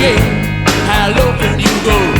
yeah. How low can you go?